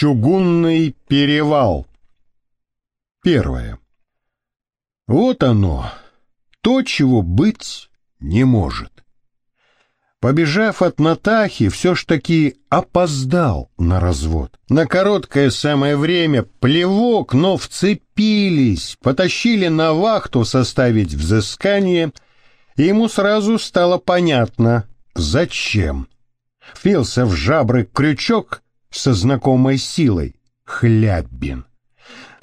Чугунный перевал. Первое. Вот оно, то, чего быть не может. Побежав от Натахи, все ж таки опоздал на развод. На короткое самое время плевок, но вцепились, потащили на вахту составить взыскание, и ему сразу стало понятно, зачем. Впился в жабры крючок со знакомой силой — Хлябин.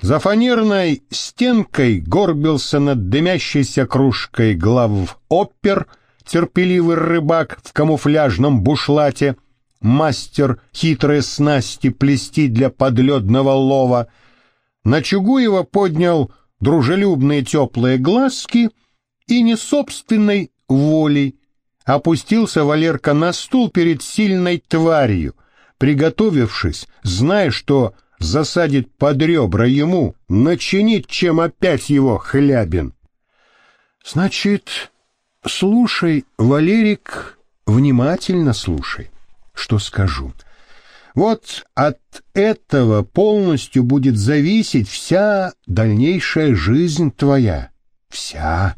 За фанерной стенкой горбился над дымящейся кружкой глав опер — терпеливый рыбак в камуфляжном бушлате, мастер хитрые снасти плести для подледного лова. На Чугуева поднял дружелюбные теплые глазки и не собственной волей опустился Валерка на стул перед сильной тварью, приготовившись, зная, что засадит под ребра ему, начинить чем опять его хлябин. Значит, Слушай, Валерик, внимательно слушай, что скажу. Вот от этого полностью будет зависеть вся дальнейшая жизнь твоя. Вся.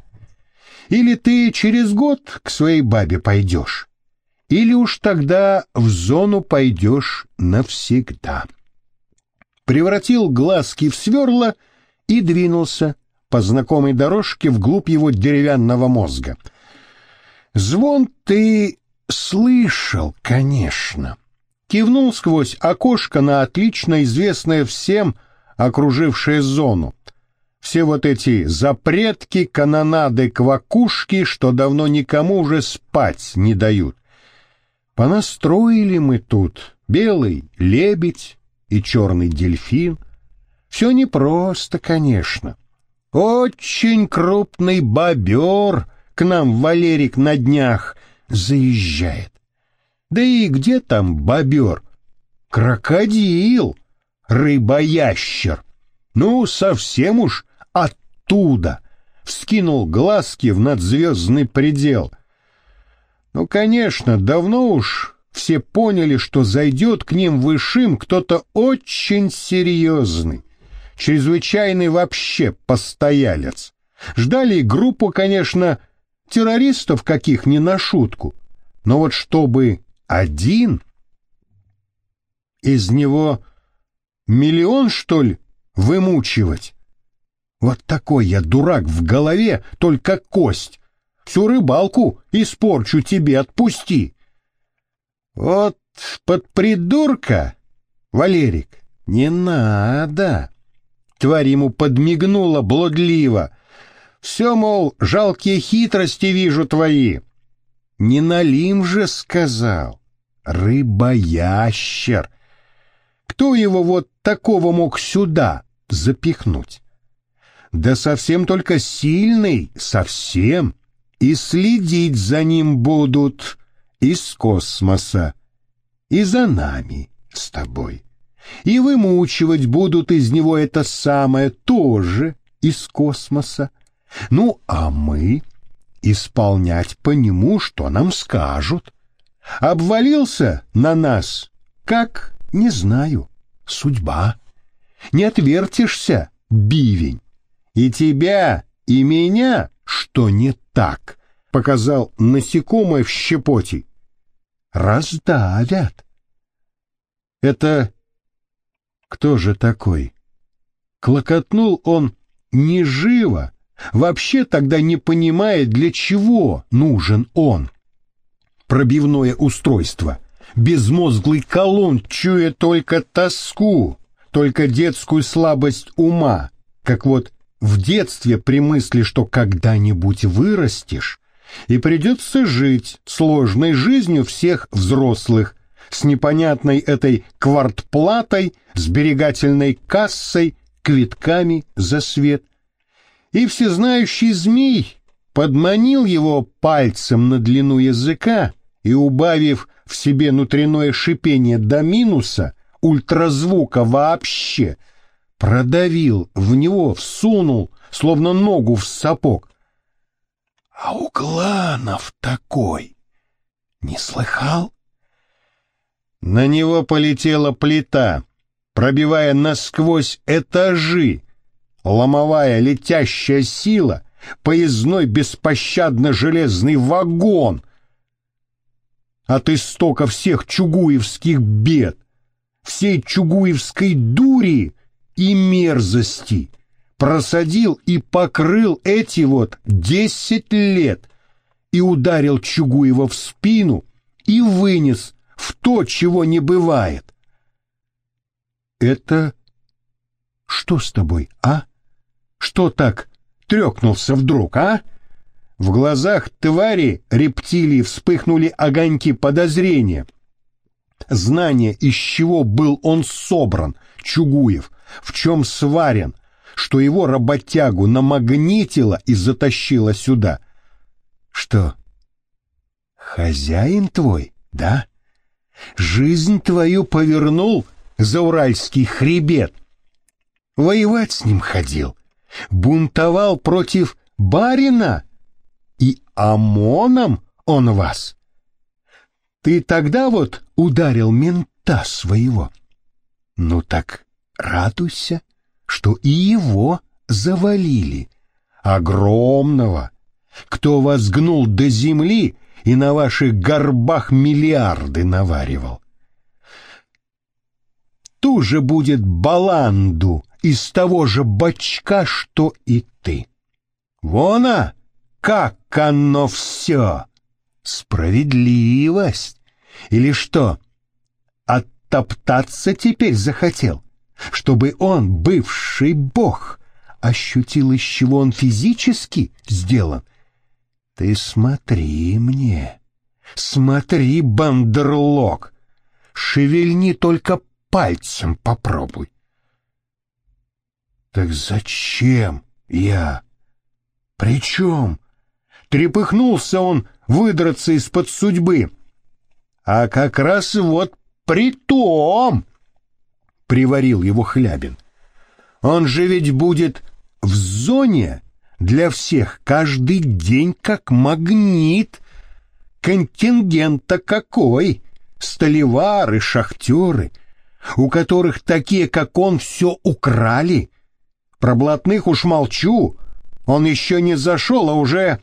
Или ты через год к своей бабе пойдешь, или уж тогда в зону пойдешь навсегда. Превратил глазки в сверла и двинулся по знакомой дорожке вглубь его деревянного мозга — Звон ты слышал, конечно. Кивнул сквозь окошко на отлично известное всем окружившее зону. Все вот эти запретки, канонады, квакушки, что давно никому уже спать не дают. Понастроили мы тут белый лебедь и черный дельфин. Все непросто, конечно. Очень крупный бобер — к нам Валерик на днях заезжает. Да и где там бобер? Крокодил, рыбоящер. Ну, совсем уж оттуда. Вскинул глазки в надзвездный предел. Ну, конечно, давно уж все поняли, что зайдет к ним высшим кто-то очень серьезный, чрезвычайный вообще постоялец. Ждали группу, конечно, террористов каких не на шутку. Но вот чтобы один... Из него миллион, что ли, вымучивать? Вот такой я дурак в голове, только кость. Всю рыбалку испорчу тебе, отпусти. Вот под придурка, Валерик, не надо. Тварь ему подмигнула блудливо, все, мол, жалкие хитрости вижу твои. Не налим же, сказал. Рыбоящер. Кто его вот такого мог сюда запихнуть? Да совсем только сильный, совсем. И следить за ним будут из космоса. И за нами с тобой. И вымучивать будут из него это самое тоже из космоса. Ну, а мы исполнять по нему, что нам скажут. Обвалился на нас, как, не знаю, судьба. Не отвертишься, бивень. И тебя, и меня, что не так, показал насекомое в щепоте. Раздавят. Это кто же такой? Клокотнул он не живо, вообще тогда не понимает, для чего нужен он. Пробивное устройство, безмозглый колонн, чуя только тоску, только детскую слабость ума, как вот в детстве при мысли, что когда-нибудь вырастешь, и придется жить сложной жизнью всех взрослых, с непонятной этой квартплатой, сберегательной кассой, квитками за свет, и всезнающий змей подманил его пальцем на длину языка и, убавив в себе внутреннее шипение до минуса, ультразвука вообще, продавил в него, всунул, словно ногу в сапог. А у Гланов такой. Не слыхал? На него полетела плита, пробивая насквозь этажи, ломовая летящая сила, поездной беспощадно железный вагон от истока всех чугуевских бед, всей чугуевской дури и мерзости просадил и покрыл эти вот десять лет и ударил Чугуева в спину и вынес в то, чего не бывает. Это что с тобой, а? Что так трекнулся вдруг, а? В глазах твари рептилии вспыхнули огоньки подозрения. Знание, из чего был он собран, Чугуев, в чем сварен, что его работягу намагнитило и затащило сюда. Что, хозяин твой, да? Жизнь твою повернул за уральский хребет. Воевать с ним ходил, бунтовал против барина, и ОМОНом он вас. Ты тогда вот ударил мента своего. Ну так радуйся, что и его завалили, огромного, кто вас гнул до земли и на ваших горбах миллиарды наваривал. Ту же будет баланду из того же бачка, что и ты. Вон а, как оно все! Справедливость! Или что, оттоптаться теперь захотел, чтобы он, бывший бог, ощутил, из чего он физически сделан? Ты смотри мне, смотри, бандерлог, шевельни только пальцем попробуй. Так зачем я? Причем? Трепыхнулся он выдраться из-под судьбы. А как раз вот при том, приварил его Хлябин. Он же ведь будет в зоне для всех каждый день как магнит. Контингент-то какой! Столевары, шахтеры, у которых такие, как он, все украли. Про блатных уж молчу, он еще не зашел, а уже...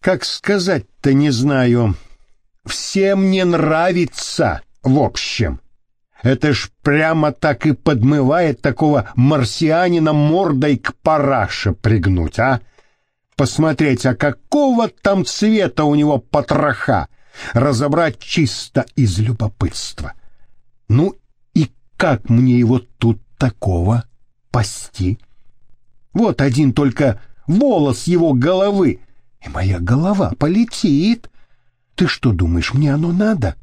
Как сказать-то не знаю. Всем не нравится, в общем. Это ж прямо так и подмывает такого марсианина мордой к параше пригнуть, а? Посмотреть, а какого там цвета у него потроха, разобрать чисто из любопытства. Ну и как мне его тут такого пасти? Вот один только волос его головы, и моя голова полетит. Ты что думаешь, мне оно надо?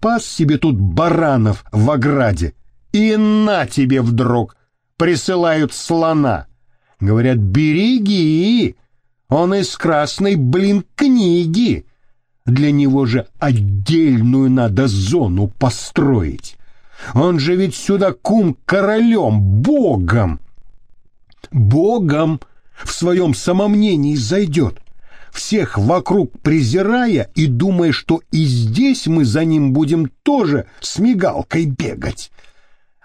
Пас себе тут баранов в ограде, и на тебе вдруг присылают слона. Говорят, береги, он из красной, блин, книги. Для него же отдельную надо зону построить. Он же ведь сюда кум королем, богом Богом в своем самомнении зайдет, всех вокруг презирая и думая, что и здесь мы за ним будем тоже с мигалкой бегать.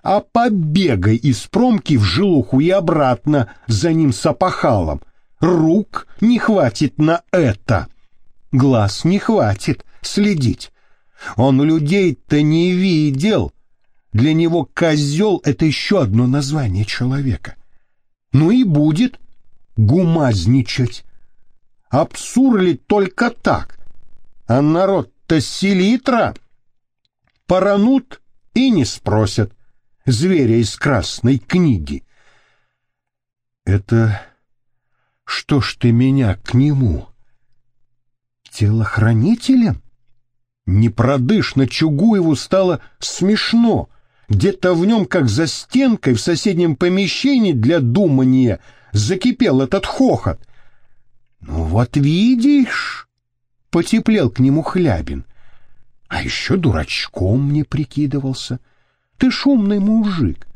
А побегай из промки в жилуху и обратно за ним с опахалом. Рук не хватит на это. Глаз не хватит следить. Он людей-то не видел. Для него козел — это еще одно название человека ну и будет гумазничать. Абсурли только так, а народ-то селитра. Поранут и не спросят зверя из красной книги. Это что ж ты меня к нему? Телохранителем? Непродышно Чугуеву стало смешно — где-то в нем, как за стенкой в соседнем помещении для думания, закипел этот хохот. «Ну вот видишь!» — потеплел к нему Хлябин. «А еще дурачком мне прикидывался. Ты шумный мужик.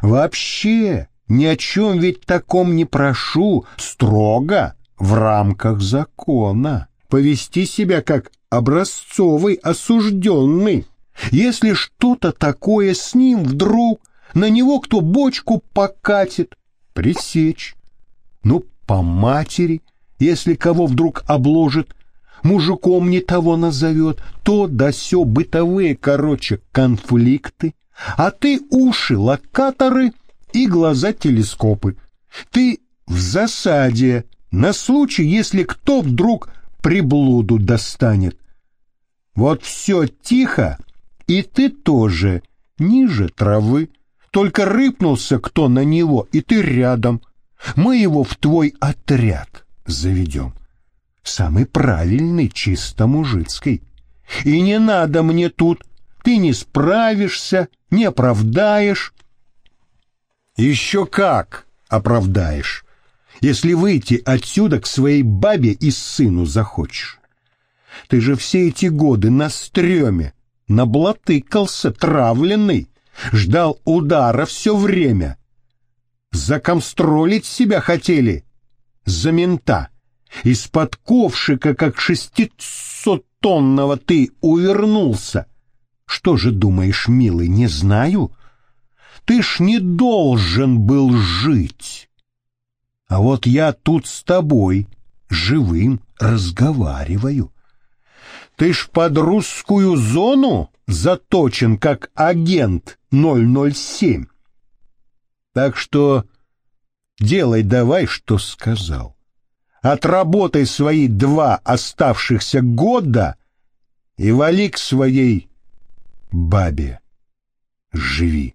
Вообще ни о чем ведь таком не прошу, строго, в рамках закона. Повести себя как образцовый осужденный». Если что-то такое с ним вдруг, на него кто бочку покатит, пресечь. Ну, по матери, если кого вдруг обложит, мужиком не того назовет, то да сё бытовые, короче, конфликты. А ты уши локаторы и глаза телескопы. Ты в засаде на случай, если кто вдруг приблуду достанет. Вот все тихо, и ты тоже ниже травы. Только рыпнулся кто на него, и ты рядом. Мы его в твой отряд заведем. Самый правильный, чисто мужицкий. И не надо мне тут, ты не справишься, не оправдаешь. Еще как оправдаешь, если выйти отсюда к своей бабе и сыну захочешь. Ты же все эти годы на стреме, наблатыкался, травленный, ждал удара все время. Закомстролить себя хотели за мента. Из-под ковшика, как шестисоттонного, ты увернулся. Что же думаешь, милый, не знаю? Ты ж не должен был жить. А вот я тут с тобой, живым, разговариваю. Ты ж под русскую зону заточен как агент 007. Так что делай давай, что сказал. Отработай свои два оставшихся года и вали к своей бабе. Живи.